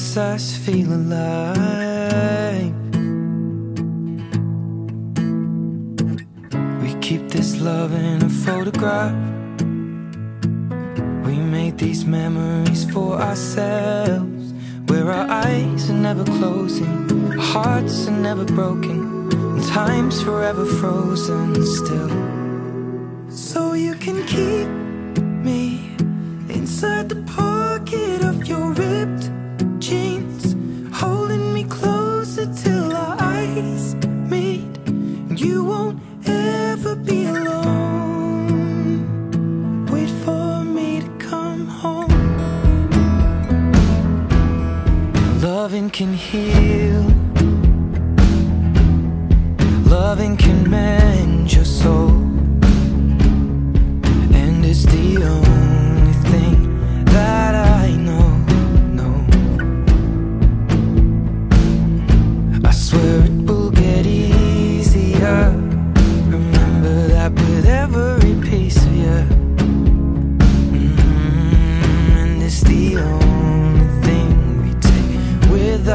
makes us feel alive. We keep this love in a photograph. We make these memories for ourselves. Where our eyes are never closing, hearts are never broken, and time's forever frozen still. So you can keep me inside the pocket of your ripped can heal. Loving can mend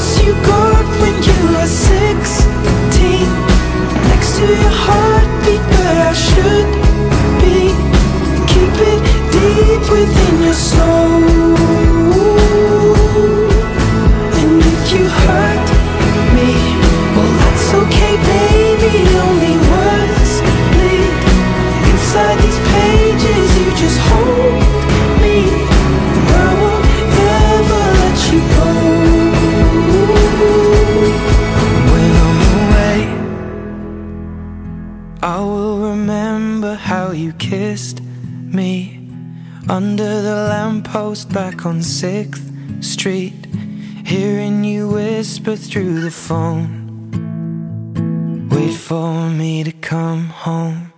the you got when you were sixteen. Next to your heartbeat, where I should be. Keep it deep within your soul. I will remember how you kissed me under the lamppost back on 6th Street, hearing you whisper through the phone. Wait for me to come home.